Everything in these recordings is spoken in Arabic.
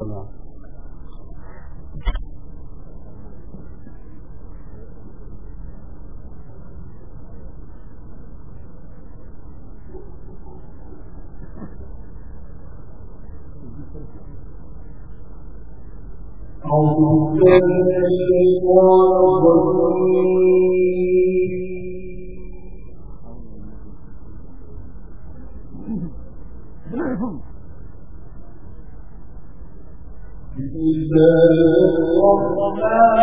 Amen. أعوذ بالله من الشيطان الرجيم وما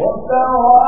وَالسَّوَاءَ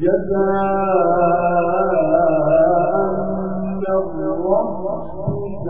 جزاء من ربك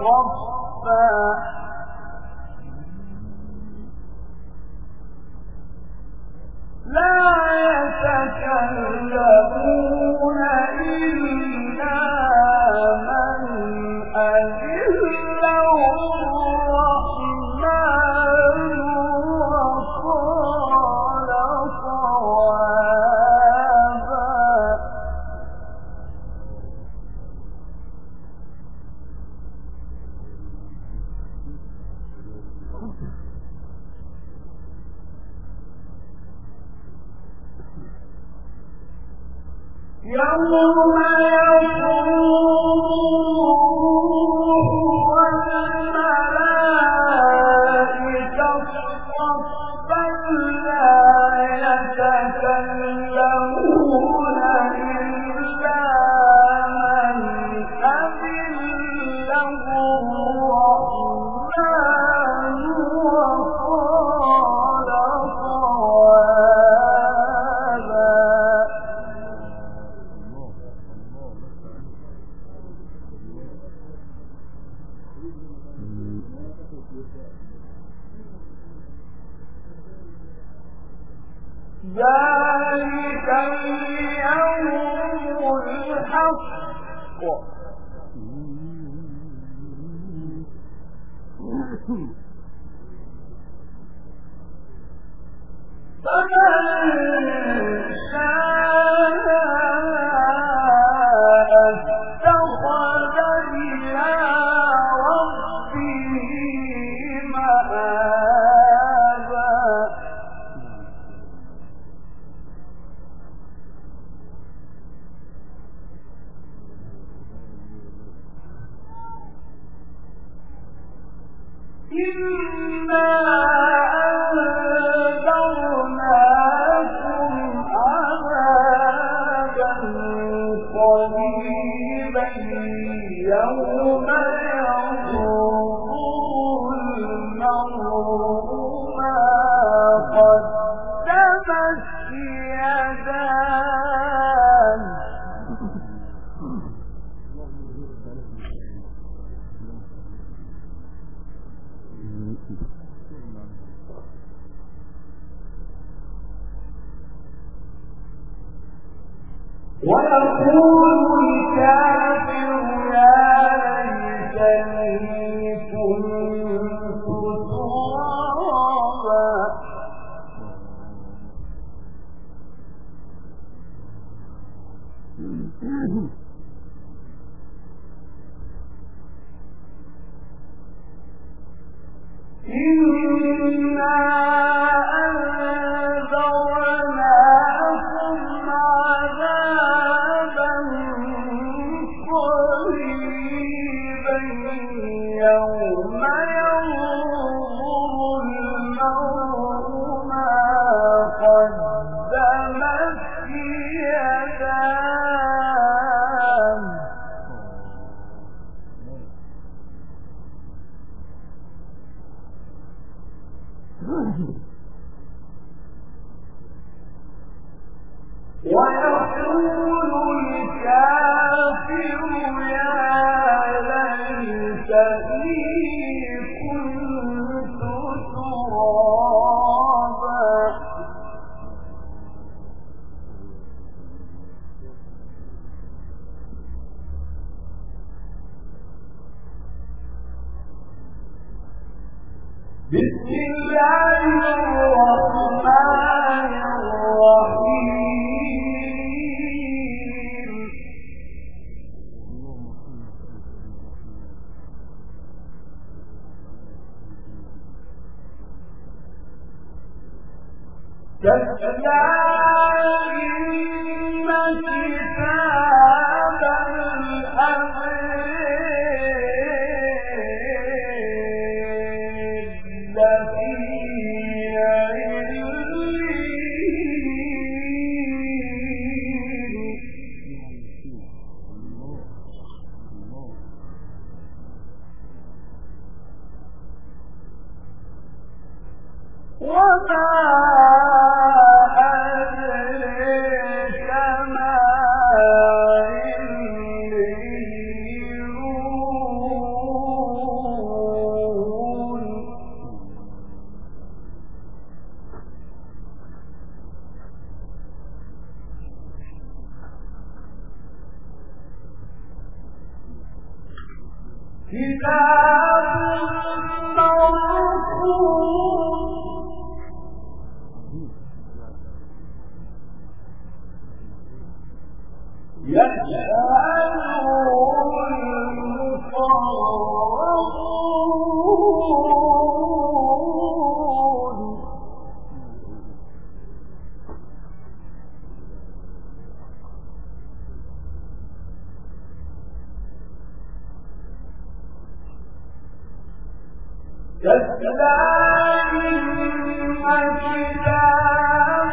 صفا لا يتكلمون يوم يقوم ذلك اليوم الحق فمن شاء مما وَأَقُولُ كلمة ಸಾ تتلى إن كتاب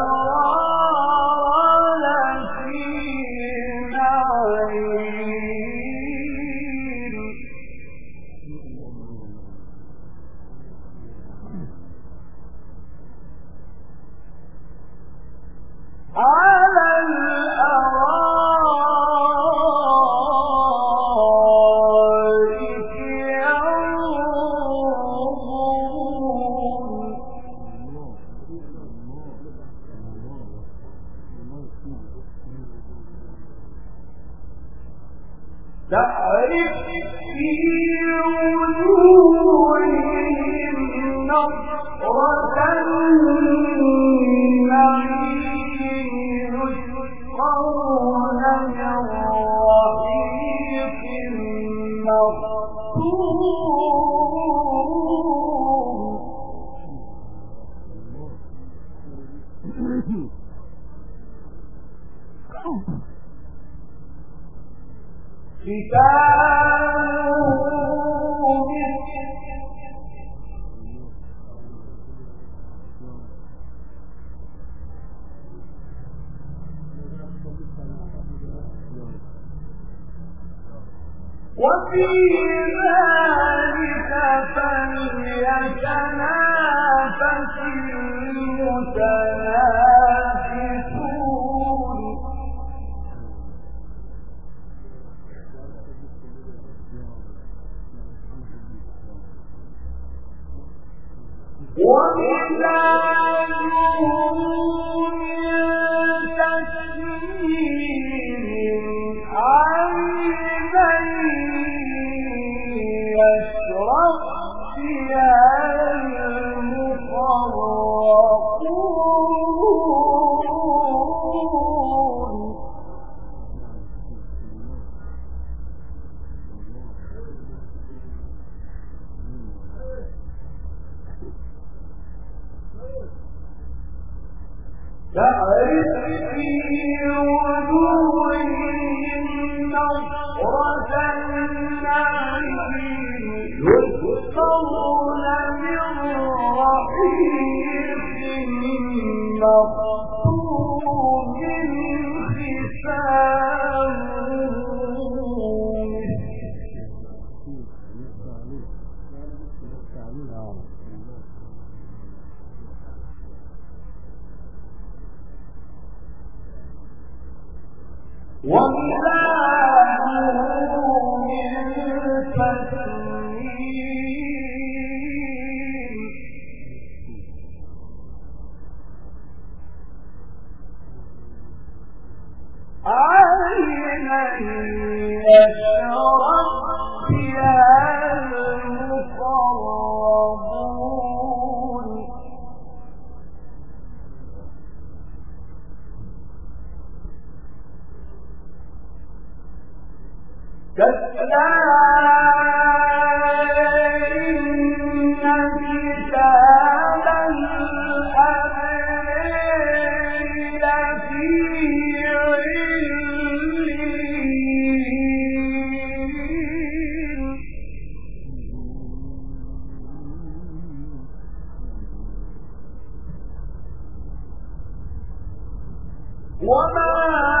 you. وفي ذلك فليتنافس المتنافسون. فاشرب بها وما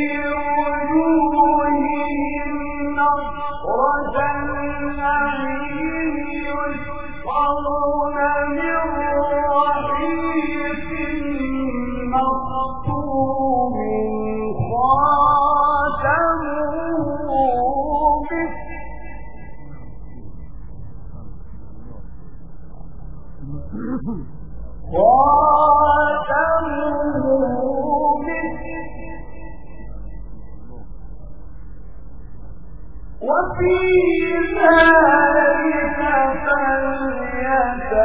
وفي ذلك فليتنافس